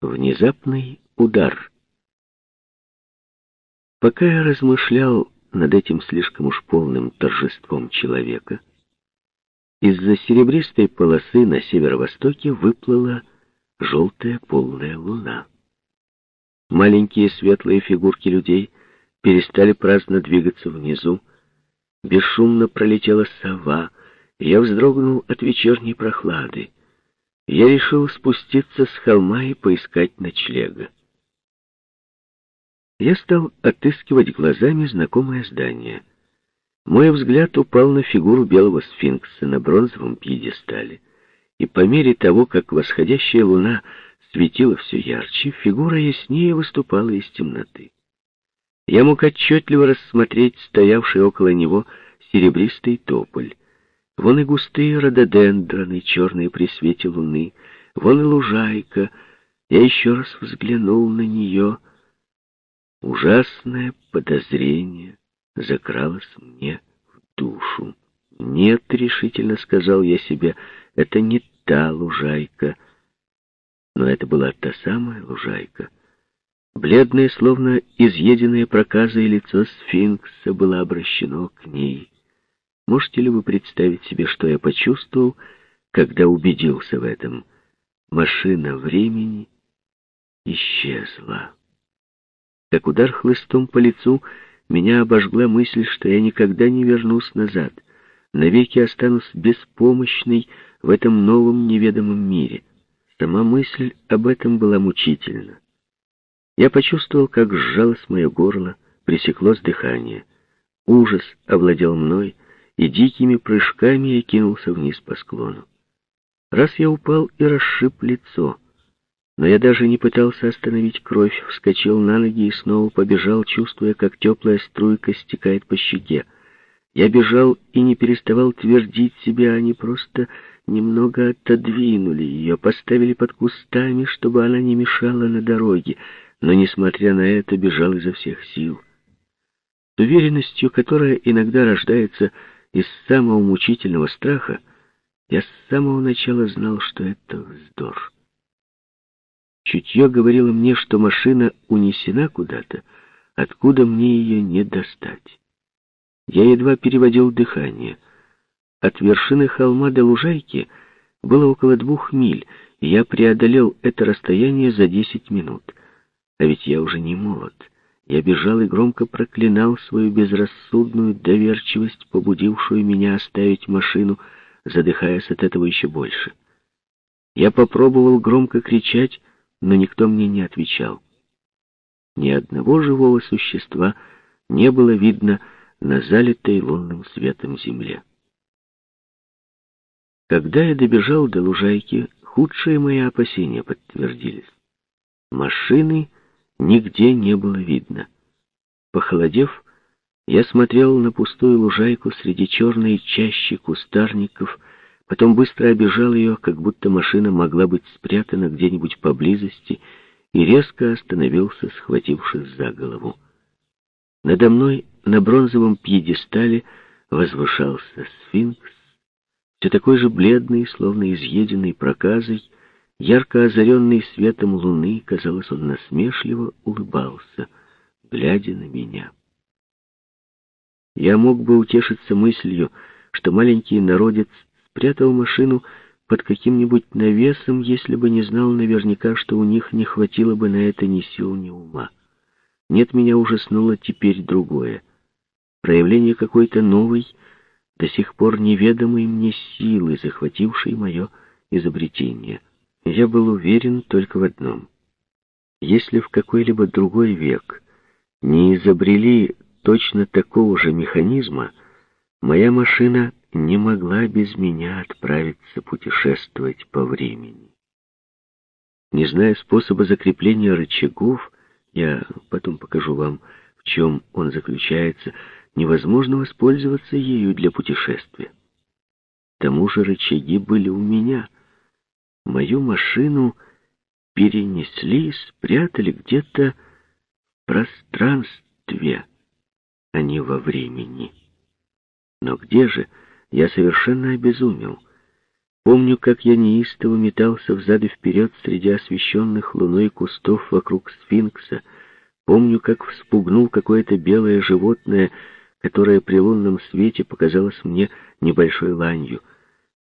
Внезапный удар. Пока я размышлял над этим слишком уж полным торжеством человека, из-за серебристой полосы на северо-востоке выплыла желтая полная луна. Маленькие светлые фигурки людей перестали праздно двигаться внизу. Бесшумно пролетела сова, я вздрогнул от вечерней прохлады я решил спуститься с холма и поискать ночлега. Я стал отыскивать глазами знакомое здание. Мой взгляд упал на фигуру белого сфинкса на бронзовом пьедестале, и по мере того, как восходящая луна светила все ярче, фигура яснее выступала из темноты. Я мог отчетливо рассмотреть стоявший около него серебристый тополь. Вон и густые рододендроны, черные при свете луны. Вон и лужайка. Я еще раз взглянул на нее. Ужасное подозрение закралось мне в душу. «Нет», — решительно сказал я себе, — «это не та лужайка». Но это была та самая лужайка. Бледное, словно изъеденное проказой лицо сфинкса было обращено к ней. Можете ли вы представить себе, что я почувствовал, когда убедился в этом? Машина времени исчезла. Как удар хлыстом по лицу, меня обожгла мысль, что я никогда не вернусь назад, навеки останусь беспомощной в этом новом неведомом мире. Сама мысль об этом была мучительна. Я почувствовал, как сжалось мое горло, пресеклось дыхание. Ужас овладел мной, и дикими прыжками я кинулся вниз по склону. Раз я упал и расшиб лицо, но я даже не пытался остановить кровь, вскочил на ноги и снова побежал, чувствуя, как теплая струйка стекает по щеке. Я бежал и не переставал твердить себе, они просто немного отодвинули ее, поставили под кустами, чтобы она не мешала на дороге, но, несмотря на это, бежал изо всех сил. С уверенностью, которая иногда рождается из самого мучительного страха, я с самого начала знал, что это вздор. Чутье говорило мне, что машина унесена куда-то, откуда мне ее не достать. Я едва переводил дыхание. От вершины холма до лужайки было около двух миль, и я преодолел это расстояние за десять минут. А ведь я уже не молод. Я бежал и громко проклинал свою безрассудную доверчивость, побудившую меня оставить машину, задыхаясь от этого еще больше. Я попробовал громко кричать, но никто мне не отвечал. Ни одного живого существа не было видно на залитой лунным светом земле. Когда я добежал до лужайки, худшие мои опасения подтвердились. Машины нигде не было видно. Похолодев, я смотрел на пустую лужайку среди черной чащи кустарников, потом быстро обежал ее, как будто машина могла быть спрятана где-нибудь поблизости, и резко остановился, схватившись за голову. Надо мной на бронзовом пьедестале возвышался сфинкс, все такой же бледный, словно изъеденный проказой, Ярко озаренный светом луны, казалось, он насмешливо улыбался, глядя на меня. Я мог бы утешиться мыслью, что маленький народец спрятал машину под каким-нибудь навесом, если бы не знал наверняка, что у них не хватило бы на это ни сил, ни ума. Нет, меня ужаснуло теперь другое. Проявление какой-то новой, до сих пор неведомой мне силы, захватившей мое изобретение — я был уверен только в одном. Если в какой-либо другой век не изобрели точно такого же механизма, моя машина не могла без меня отправиться путешествовать по времени. Не зная способа закрепления рычагов, я потом покажу вам, в чем он заключается, невозможно воспользоваться ею для путешествия. К тому же рычаги были у меня — мою машину перенесли и спрятали где-то в пространстве, а не во времени. Но где же? Я совершенно обезумел. Помню, как я неистово метался взад и вперед среди освещенных луной кустов вокруг сфинкса. Помню, как вспугнул какое-то белое животное, которое при лунном свете показалось мне небольшой ланью.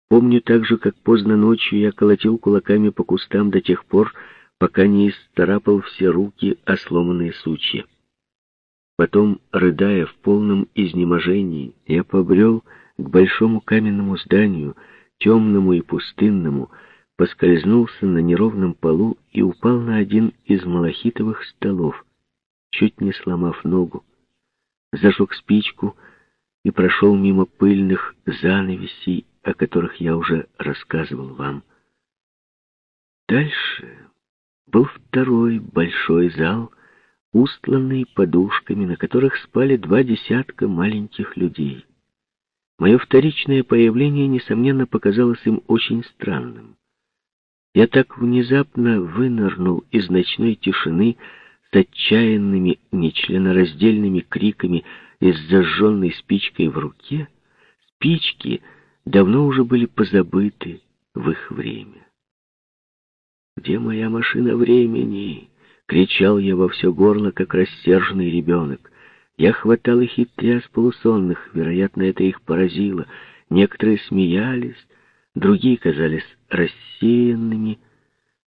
Помню также, как поздно ночью я колотил кулаками по кустам до тех пор, пока не исцарапал все руки о сломанные сучья. Потом, рыдая в полном изнеможении, я побрел к большому каменному зданию, темному и пустынному, поскользнулся на неровном полу и упал на один из малахитовых столов, чуть не сломав ногу, зажег спичку и прошел мимо пыльных занавесей, о которых я уже рассказывал вам. Дальше был второй большой зал, устланный подушками, на которых спали два десятка маленьких людей. Мое вторичное появление, несомненно, показалось им очень странным. Я так внезапно вынырнул из ночной тишины с отчаянными, нечленораздельными криками и с зажженной спичкой в руке. Спички давно уже были позабыты в их время. «Где моя машина времени?» — кричал я во все горло, как рассерженный ребенок. Я хватал их и тряс полусонных, вероятно, это их поразило. Некоторые смеялись, другие казались рассеянными.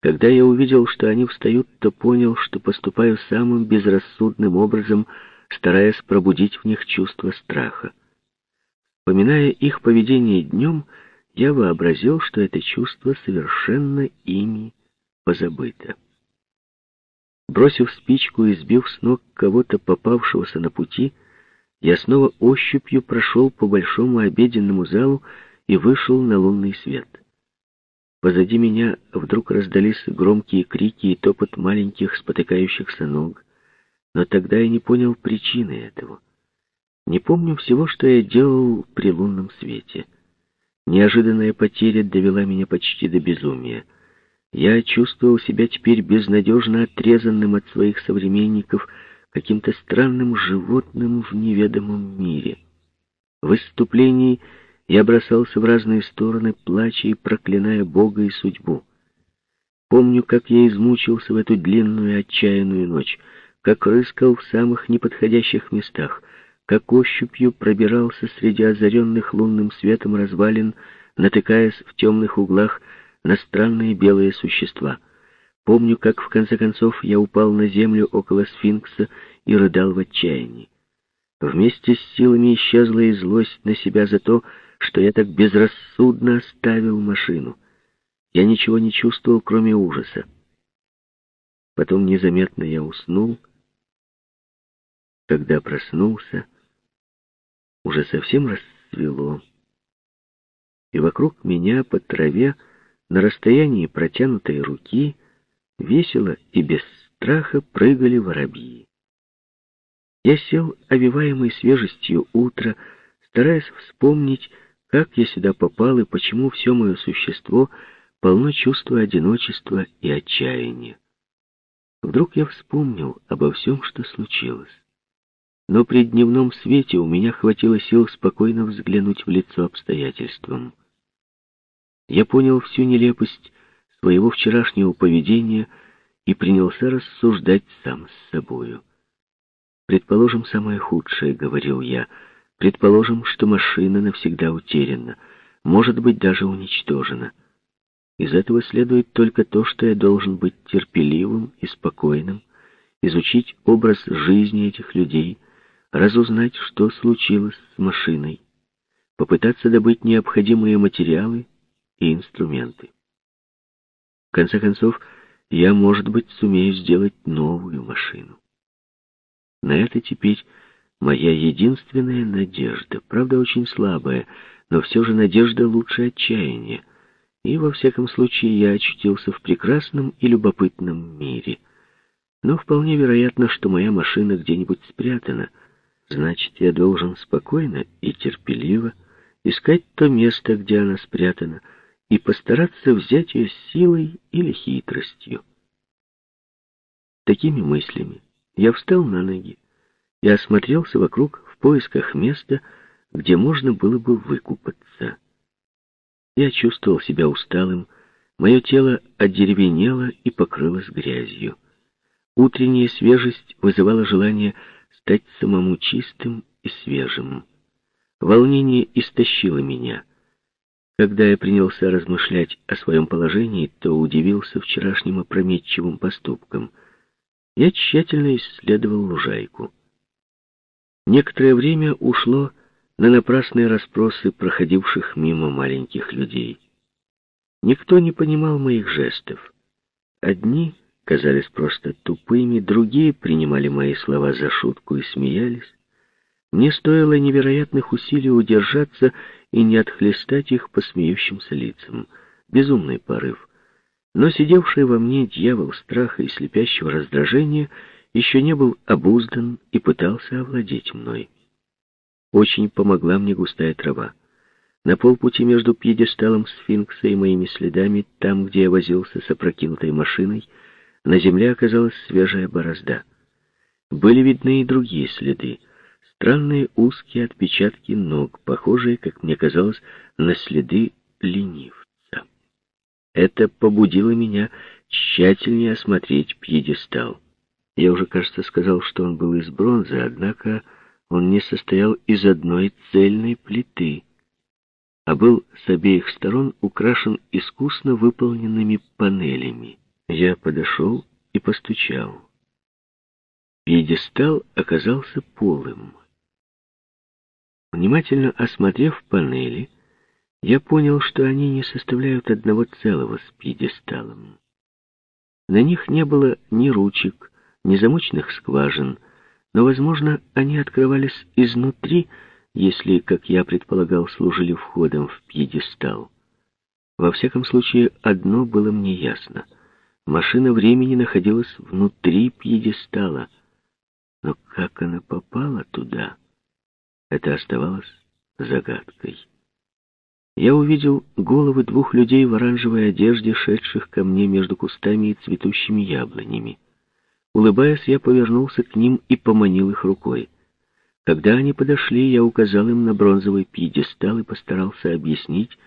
Когда я увидел, что они встают, то понял, что поступаю самым безрассудным образом, стараясь пробудить в них чувство страха. Поминая их поведение днем, я вообразил, что это чувство совершенно ими позабыто. Бросив спичку и сбив с ног кого-то, попавшегося на пути, я снова ощупью прошел по большому обеденному залу и вышел на лунный свет. Позади меня вдруг раздались громкие крики и топот маленьких спотыкающихся ног, но тогда я не понял причины этого. Не помню всего, что я делал при лунном свете. Неожиданная потеря довела меня почти до безумия. Я чувствовал себя теперь безнадежно отрезанным от своих современников, каким-то странным животным в неведомом мире. В выступлении я бросался в разные стороны, плача и проклиная Бога и судьбу. Помню, как я измучился в эту длинную отчаянную ночь, как рыскал в самых неподходящих местах, как ощупью пробирался среди озаренных лунным светом развалин, натыкаясь в темных углах на странные белые существа. Помню, как в конце концов я упал на землю около сфинкса и рыдал в отчаянии. Вместе с силами исчезла и злость на себя за то, что я так безрассудно оставил машину. Я ничего не чувствовал, кроме ужаса. Потом незаметно я уснул. Когда проснулся, уже совсем расцвело. И вокруг меня по траве на расстоянии протянутой руки весело и без страха прыгали воробьи. Я сел, овиваемый свежестью утра, стараясь вспомнить, как я сюда попал и почему все мое существо полно чувства одиночества и отчаяния. Вдруг я вспомнил обо всем, что случилось. Но при дневном свете у меня хватило сил спокойно взглянуть в лицо обстоятельствам я понял всю нелепость своего вчерашнего поведения и принялся рассуждать сам с собою. «Предположим, самое худшее», — говорил я. «Предположим, что машина навсегда утеряна, может быть, даже уничтожена. Из этого следует только то, что я должен быть терпеливым и спокойным, изучить образ жизни этих людей, разузнать, что случилось с машиной, попытаться добыть необходимые материалы и инструменты. В конце концов, я, может быть, сумею сделать новую машину. На это теперь моя единственная надежда, правда, очень слабая, но все же надежда лучше отчаяния. И, во всяком случае, я очутился в прекрасном и любопытном мире. Но вполне вероятно, что моя машина где-нибудь спрятана. Значит, я должен спокойно и терпеливо искать то место, где она спрятана, и постараться взять ее силой или хитростью. Такими мыслями я встал на ноги и осмотрелся вокруг в поисках места, где можно было бы выкупаться. Я чувствовал себя усталым, мое тело одеревенело и покрылось грязью. Утренняя свежесть вызывала желание стать самому чистым и свежим. Волнение истощило меня. Когда я принялся размышлять о своем положении, то удивился вчерашним опрометчивым поступкам. Я тщательно исследовал лужайку. Некоторое время ушло на напрасные расспросы проходивших мимо маленьких людей. Никто не понимал моих жестов. Одни казались просто тупыми, другие принимали мои слова за шутку и смеялись. Мне стоило невероятных усилий удержаться и не отхлестать их по смеющимся лицам. Безумный порыв. Но сидевший во мне дьявол страха и слепящего раздражения еще не был обуздан и пытался овладеть мной. Очень помогла мне густая трава. На полпути между пьедесталом сфинкса и моими следами, там, где я возился с опрокинутой машиной, на земле оказалась свежая борозда. Были видны и другие следы. Странные узкие отпечатки ног, похожие, как мне казалось, на следы ленивца. Это побудило меня тщательнее осмотреть пьедестал. Я уже, кажется, сказал, что он был из бронзы, однако он не состоял из одной цельной плиты, а был с обеих сторон украшен искусно выполненными панелями. Я подошел и постучал. Пьедестал оказался полым. Внимательно осмотрев панели, я понял, что они не составляют одного целого с пьедесталом. На них не было ни ручек, ни замочных скважин, но, возможно, они открывались изнутри, если, как я предполагал, служили входом в пьедестал. Во всяком случае, одно было мне ясно. Машина времени находилась внутри пьедестала. Но как она попала туда, это оставалось загадкой. Я увидел головы двух людей в оранжевой одежде, шедших ко мне между кустами и цветущими яблонями. Улыбаясь, я повернулся к ним и поманил их рукой. Когда они подошли, я указал им на бронзовый пьедестал и постарался объяснить,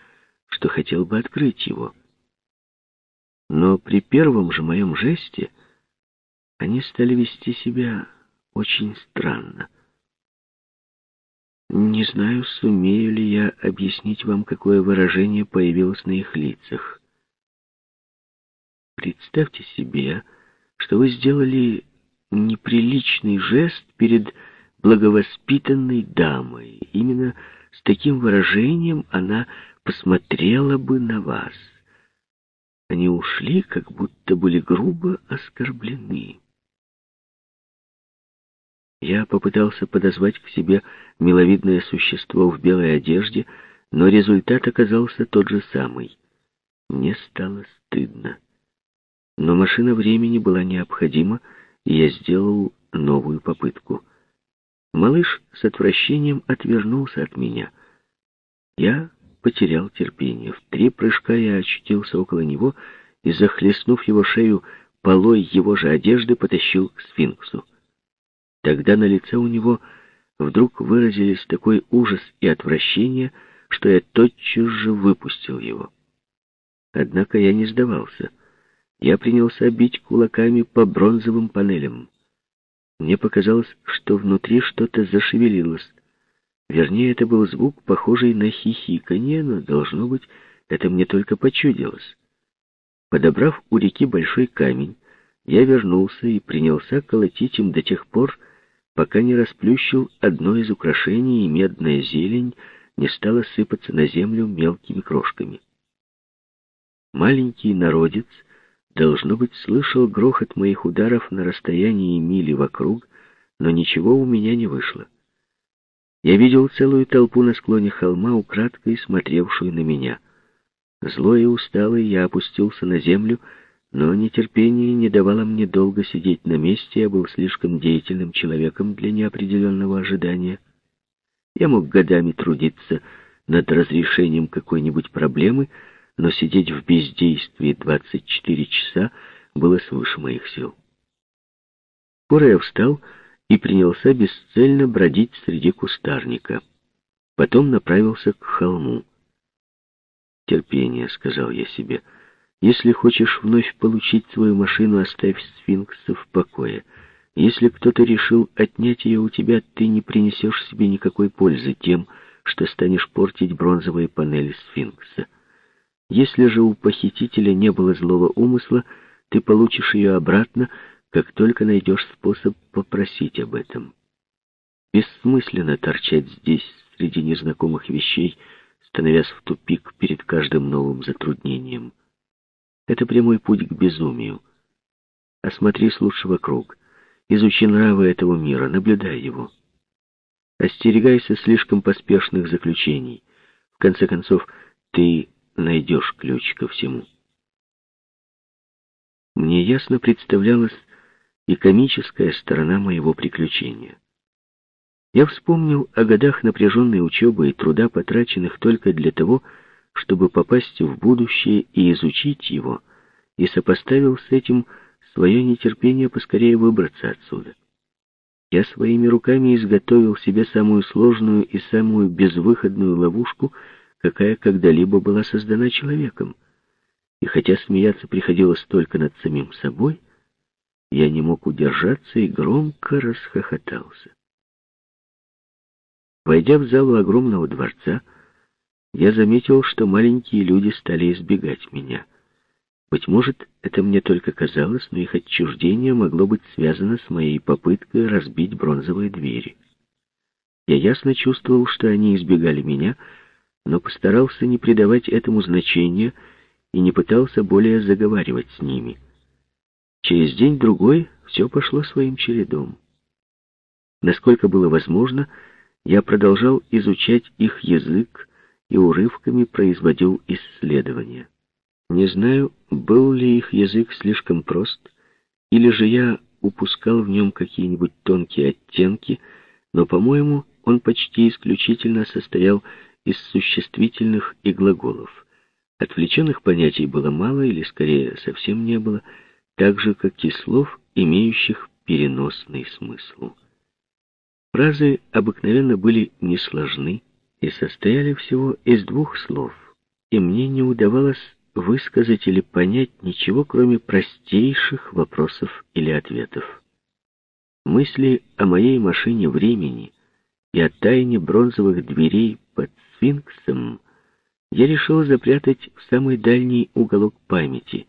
что хотел бы открыть его. Но при первом же моем жесте они стали вести себя очень странно. Не знаю, сумею ли я объяснить вам, какое выражение появилось на их лицах. Представьте себе, что вы сделали неприличный жест перед благовоспитанной дамой. Именно с таким выражением она посмотрела бы на вас. Они ушли, как будто были грубо оскорблены. Я попытался подозвать к себе миловидное существо в белой одежде, но результат оказался тот же самый. Мне стало стыдно. Но машина времени была необходима, и я сделал новую попытку. Малыш с отвращением отвернулся от меня. Я потерял терпение. В три прыжка я очутился около него и, захлестнув его шею полой его же одежды, потащил к сфинксу. Тогда на лице у него вдруг выразились такой ужас и отвращение, что я тотчас же выпустил его. Однако я не сдавался — я принялся бить кулаками по бронзовым панелям. Мне показалось, что внутри что-то зашевелилось. Вернее, это был звук, похожий на хихиканье, но, должно быть, это мне только почудилось. Подобрав у реки большой камень, я вернулся и принялся колотить им до тех пор, пока не расплющил одно из украшений, и медная зелень не стала сыпаться на землю мелкими крошками. Маленький народец Должно быть, слышал грохот моих ударов на расстоянии мили вокруг, но ничего у меня не вышло. Я видел целую толпу на склоне холма, украдкой смотревшую на меня. Злой и усталый я опустился на землю, но нетерпение не давало мне долго сидеть на месте, я был слишком деятельным человеком для неопределенного ожидания. Я мог годами трудиться над разрешением какой-нибудь проблемы, но сидеть в бездействии 24 часа было свыше моих сил. Скоро я встал и принялся бесцельно бродить среди кустарника. Потом направился к холму. терпения», — сказал я себе. «Если хочешь вновь получить свою машину, оставь сфинкса в покое. Если кто-то решил отнять ее у тебя, ты не принесешь себе никакой пользы тем, что станешь портить бронзовые панели сфинкса. Если же у похитителя не было злого умысла, ты получишь ее обратно, как только найдешь способ попросить об этом. Бессмысленно торчать здесь среди незнакомых вещей, становясь в тупик перед каждым новым затруднением. Это прямой путь к безумию. Осмотрись лучше вокруг. Изучи нравы этого мира, наблюдай его. Остерегайся слишком поспешных заключений. В конце концов, ты найдешь ключ ко всему. Мне ясно представлялась и комическая сторона моего приключения. Я вспомнил о годах напряженной учебы и труда, потраченных только для того, чтобы попасть в будущее и изучить его, и сопоставил с этим свое нетерпение поскорее выбраться отсюда. Я своими руками изготовил себе самую сложную и самую безвыходную ловушку, какая когда-либо была создана человеком. И хотя смеяться приходилось только над самим собой, я не мог удержаться и громко расхохотался. Войдя в залу огромного дворца, я заметил, что маленькие люди стали избегать меня — быть может, это мне только казалось, но их отчуждение могло быть связано с моей попыткой разбить бронзовые двери. Я ясно чувствовал, что они избегали меня, но постарался не придавать этому значения и не пытался более заговаривать с ними. Через день-другой все пошло своим чередом. Насколько было возможно, я продолжал изучать их язык и урывками производил исследования. Не знаю, был ли их язык слишком прост, или же я упускал в нем какие-нибудь тонкие оттенки, но, по-моему, он почти исключительно состоял из существительных и глаголов. Отвлеченных понятий было мало или, скорее, совсем не было, так же, как и слов, имеющих переносный смысл. Фразы обыкновенно были несложны и состояли всего из двух слов, и мне не удавалось высказать или понять ничего, кроме простейших вопросов или ответов. Мысли о моей машине времени и о тайне бронзовых дверей под сфинксом я решил запрятать в самый дальний уголок памяти,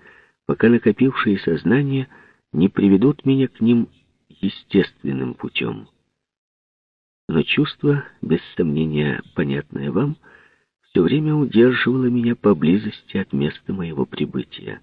пока накопившие знания не приведут меня к ним естественным путем. Но чувство, без сомнения понятное вам, — все время удерживала меня поблизости от места моего прибытия.